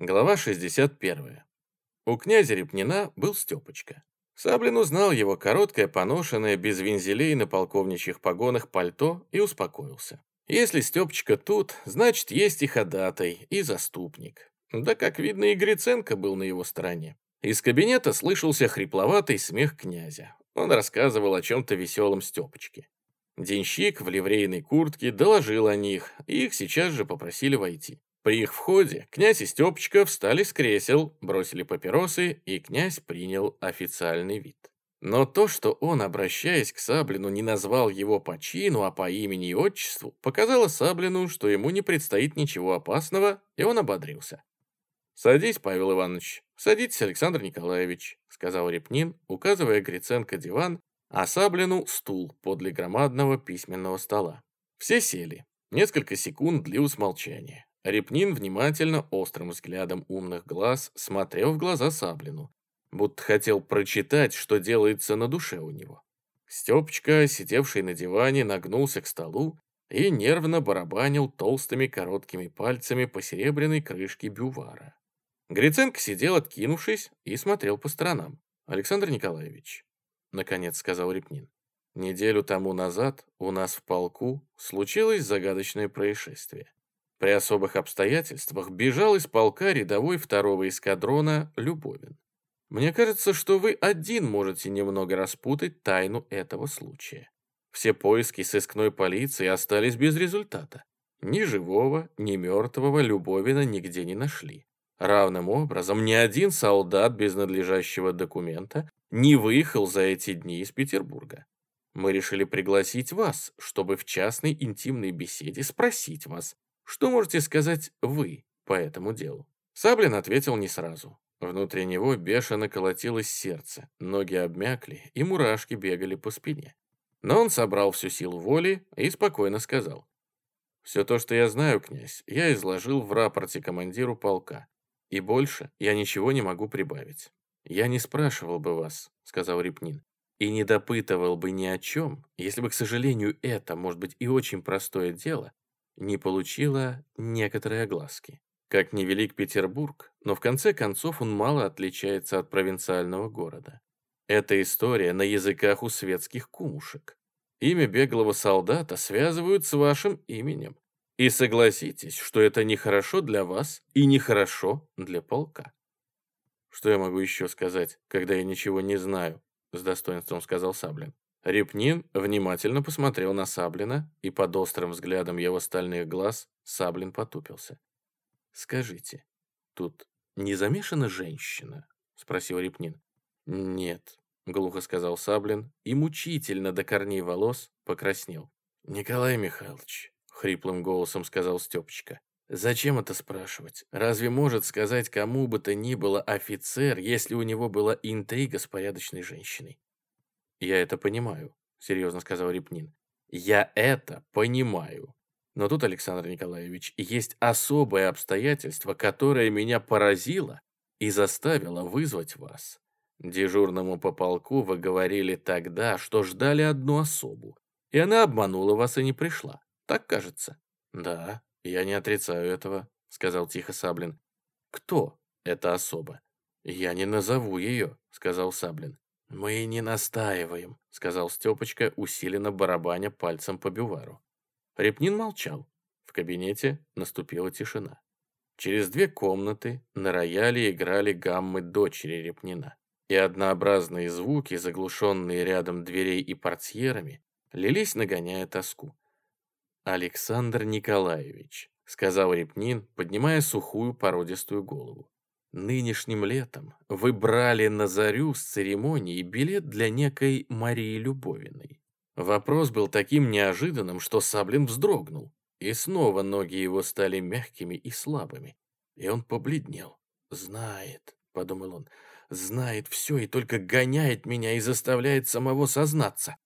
Глава 61. У князя Репнина был Степочка. Саблин узнал его короткое, поношенное, без вензелей на полковничьих погонах пальто и успокоился. Если Степочка тут, значит, есть и ходатай, и заступник. Да, как видно, и Гриценко был на его стороне. Из кабинета слышался хрипловатый смех князя. Он рассказывал о чем-то веселом Степочке. Денщик в ливрейной куртке доложил о них, и их сейчас же попросили войти. При их входе князь и Степочка встали с кресел, бросили папиросы, и князь принял официальный вид. Но то, что он, обращаясь к Саблину, не назвал его по чину, а по имени и отчеству, показало Саблину, что ему не предстоит ничего опасного, и он ободрился. «Садись, Павел Иванович, садитесь, Александр Николаевич», сказал Репнин, указывая Гриценко диван, а Саблину стул подле громадного письменного стола. Все сели. Несколько секунд длилось молчание. Репнин внимательно, острым взглядом умных глаз смотрел в глаза Саблину, будто хотел прочитать, что делается на душе у него. Степочка, сидевший на диване, нагнулся к столу и нервно барабанил толстыми короткими пальцами по серебряной крышке бювара. Гриценко сидел, откинувшись, и смотрел по сторонам. «Александр Николаевич», — наконец сказал Репнин, «неделю тому назад у нас в полку случилось загадочное происшествие. При особых обстоятельствах бежал из полка рядовой второго эскадрона Любовин. Мне кажется, что вы один можете немного распутать тайну этого случая. Все поиски сыскной полиции остались без результата. Ни живого, ни мертвого Любовина нигде не нашли. Равным образом, ни один солдат без надлежащего документа не выехал за эти дни из Петербурга. Мы решили пригласить вас, чтобы в частной интимной беседе спросить вас, что можете сказать вы по этому делу? Саблин ответил не сразу. Внутри него бешено колотилось сердце, ноги обмякли, и мурашки бегали по спине. Но он собрал всю силу воли и спокойно сказал. «Все то, что я знаю, князь, я изложил в рапорте командиру полка. И больше я ничего не могу прибавить. Я не спрашивал бы вас», — сказал Репнин, «и не допытывал бы ни о чем, если бы, к сожалению, это, может быть, и очень простое дело, не получила некоторые огласки. Как невелик Петербург, но в конце концов он мало отличается от провинциального города. Эта история на языках у светских кумушек. Имя беглого солдата связывают с вашим именем. И согласитесь, что это нехорошо для вас и нехорошо для полка. Что я могу еще сказать, когда я ничего не знаю? С достоинством сказал Саблин. Репнин внимательно посмотрел на Саблина, и под острым взглядом его стальных глаз Саблин потупился. «Скажите, тут не замешана женщина?» — спросил Репнин. «Нет», — глухо сказал Саблин, и мучительно до корней волос покраснел. «Николай Михайлович», — хриплым голосом сказал Степочка, «зачем это спрашивать? Разве может сказать кому бы то ни было офицер, если у него была интрига с порядочной женщиной? «Я это понимаю», — серьезно сказал Репнин. «Я это понимаю. Но тут, Александр Николаевич, есть особое обстоятельство, которое меня поразило и заставило вызвать вас. Дежурному по полку вы говорили тогда, что ждали одну особу, и она обманула вас и не пришла. Так кажется?» «Да, я не отрицаю этого», — сказал тихо Саблин. «Кто эта особа?» «Я не назову ее», — сказал Саблин. «Мы не настаиваем», — сказал Степочка, усиленно барабаня пальцем по бювару. Репнин молчал. В кабинете наступила тишина. Через две комнаты на рояле играли гаммы дочери Репнина. И однообразные звуки, заглушенные рядом дверей и портьерами, лились, нагоняя тоску. «Александр Николаевич», — сказал Репнин, поднимая сухую породистую голову. Нынешним летом вы брали на зарю с церемонии билет для некой Марии Любовиной. Вопрос был таким неожиданным, что Саблин вздрогнул, и снова ноги его стали мягкими и слабыми, и он побледнел. «Знает», — подумал он, — «знает все и только гоняет меня и заставляет самого сознаться.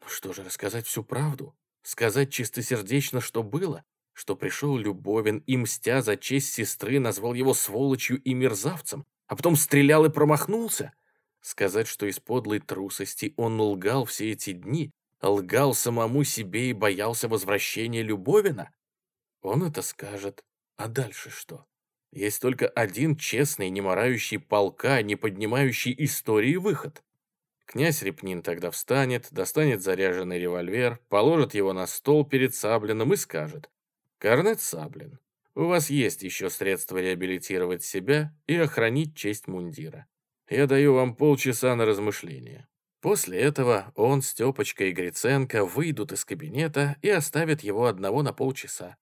Ну что же, рассказать всю правду? Сказать чистосердечно, что было? Что пришел Любовин и, мстя за честь сестры, назвал его сволочью и мерзавцем, а потом стрелял и промахнулся? Сказать, что из подлой трусости он лгал все эти дни, лгал самому себе и боялся возвращения Любовина? Он это скажет. А дальше что? Есть только один честный, не морающий полка, не поднимающий истории выход. Князь Репнин тогда встанет, достанет заряженный револьвер, положит его на стол перед Саблиным и скажет. «Корнет Саблин, у вас есть еще средства реабилитировать себя и охранить честь мундира. Я даю вам полчаса на размышление. После этого он, Степочка и Гриценко выйдут из кабинета и оставят его одного на полчаса.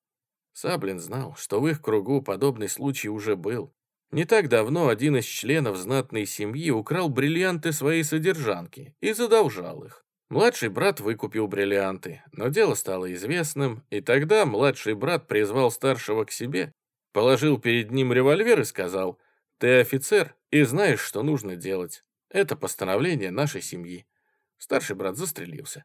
Саблин знал, что в их кругу подобный случай уже был. Не так давно один из членов знатной семьи украл бриллианты своей содержанки и задолжал их. Младший брат выкупил бриллианты, но дело стало известным, и тогда младший брат призвал старшего к себе, положил перед ним револьвер и сказал, «Ты офицер и знаешь, что нужно делать. Это постановление нашей семьи. Старший брат застрелился.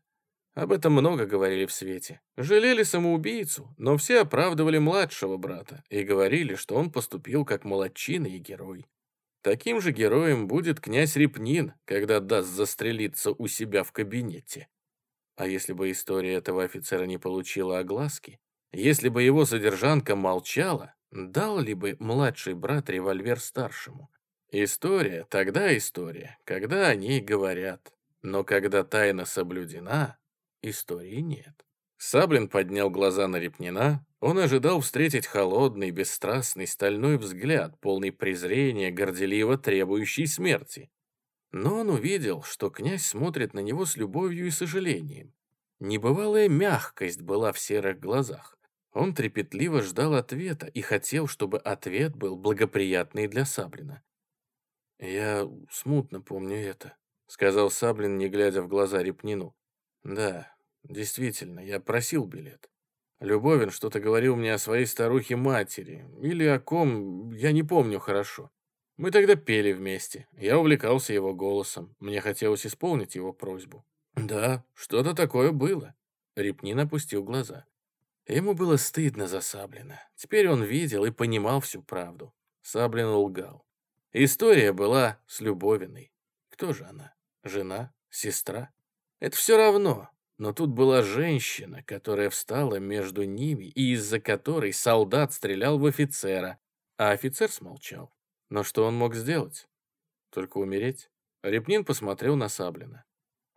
Об этом много говорили в свете. Жалели самоубийцу, но все оправдывали младшего брата и говорили, что он поступил как молодчина и герой. Таким же героем будет князь Репнин, когда даст застрелиться у себя в кабинете. А если бы история этого офицера не получила огласки, если бы его содержанка молчала, дал ли бы младший брат револьвер старшему? История тогда история, когда о ней говорят. Но когда тайна соблюдена, истории нет. Саблин поднял глаза на Репнина. Он ожидал встретить холодный, бесстрастный, стальной взгляд, полный презрения, горделиво требующий смерти. Но он увидел, что князь смотрит на него с любовью и сожалением. Небывалая мягкость была в серых глазах. Он трепетливо ждал ответа и хотел, чтобы ответ был благоприятный для Саблина. «Я смутно помню это», — сказал Саблин, не глядя в глаза Репнину. «Да, действительно, я просил билет. Любовин что-то говорил мне о своей старухе-матери, или о ком, я не помню хорошо. Мы тогда пели вместе, я увлекался его голосом, мне хотелось исполнить его просьбу. Да, что-то такое было». Репнин опустил глаза. Ему было стыдно за Саблина. Теперь он видел и понимал всю правду. Саблин лгал. История была с Любовиной. Кто же она? Жена? Сестра? Это все равно. Но тут была женщина, которая встала между ними и из-за которой солдат стрелял в офицера, а офицер смолчал. Но что он мог сделать? Только умереть? Репнин посмотрел на Саблина.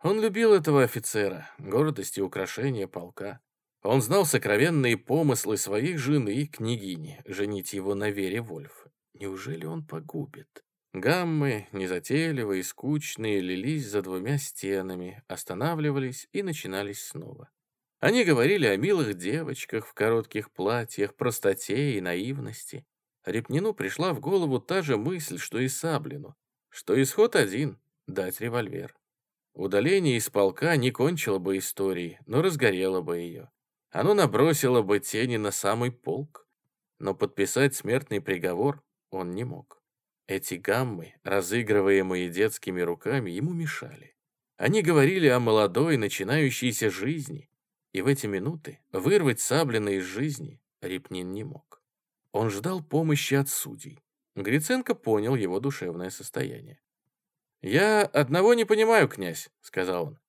Он любил этого офицера, гордость и украшение полка. Он знал сокровенные помыслы своих жены княгини, женить его на Вере Вольф. Неужели он погубит? Гаммы, незатейливые скучные, лились за двумя стенами, останавливались и начинались снова. Они говорили о милых девочках в коротких платьях, простоте и наивности. Репнину пришла в голову та же мысль, что и Саблину, что исход один — дать револьвер. Удаление из полка не кончило бы истории, но разгорело бы ее. Оно набросило бы тени на самый полк. Но подписать смертный приговор он не мог. Эти гаммы, разыгрываемые детскими руками, ему мешали. Они говорили о молодой, начинающейся жизни, и в эти минуты вырвать Саблина из жизни Репнин не мог. Он ждал помощи от судей. Гриценко понял его душевное состояние. «Я одного не понимаю, князь», — сказал он.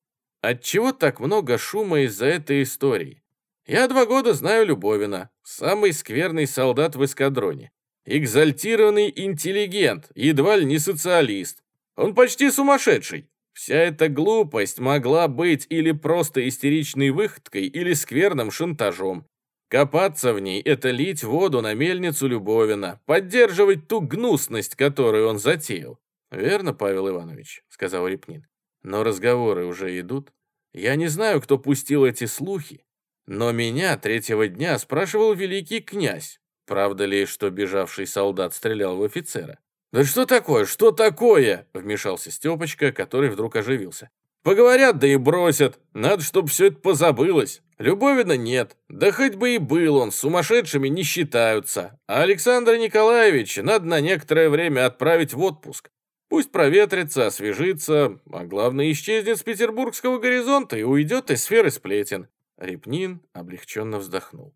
«Отчего так много шума из-за этой истории? Я два года знаю Любовина, самый скверный солдат в эскадроне. Экзальтированный интеллигент, едва ли не социалист. Он почти сумасшедший. Вся эта глупость могла быть или просто истеричной выходкой, или скверным шантажом. Копаться в ней — это лить воду на мельницу Любовина, поддерживать ту гнусность, которую он затеял. «Верно, Павел Иванович», — сказал Репнин. «Но разговоры уже идут. Я не знаю, кто пустил эти слухи, но меня третьего дня спрашивал великий князь, Правда ли, что бежавший солдат стрелял в офицера? «Да что такое? Что такое?» — вмешался Степочка, который вдруг оживился. «Поговорят, да и бросят. Надо, чтобы все это позабылось. Любовина нет. Да хоть бы и был он, сумасшедшими не считаются. А Александра Николаевича надо на некоторое время отправить в отпуск. Пусть проветрится, освежится, а главное, исчезнет с петербургского горизонта и уйдет из сферы сплетен». Репнин облегченно вздохнул.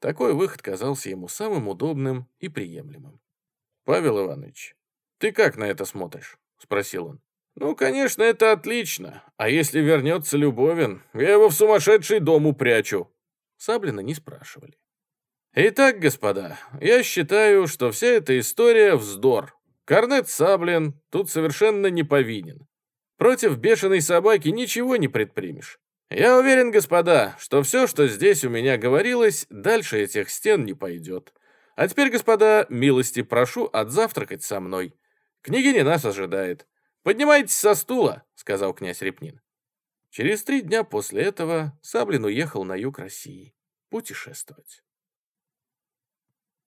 Такой выход казался ему самым удобным и приемлемым. «Павел Иванович, ты как на это смотришь?» — спросил он. «Ну, конечно, это отлично. А если вернется Любовин, я его в сумасшедший дом упрячу». Саблина не спрашивали. Итак, господа, я считаю, что вся эта история — вздор. Корнет Саблин тут совершенно не повинен. Против бешеной собаки ничего не предпримешь. Я уверен, господа, что все, что здесь у меня говорилось, дальше этих стен не пойдет. А теперь, господа, милости прошу отзавтракать со мной. Княгиня нас ожидает. Поднимайтесь со стула, сказал князь Репнин. Через три дня после этого Саблин уехал на юг России путешествовать.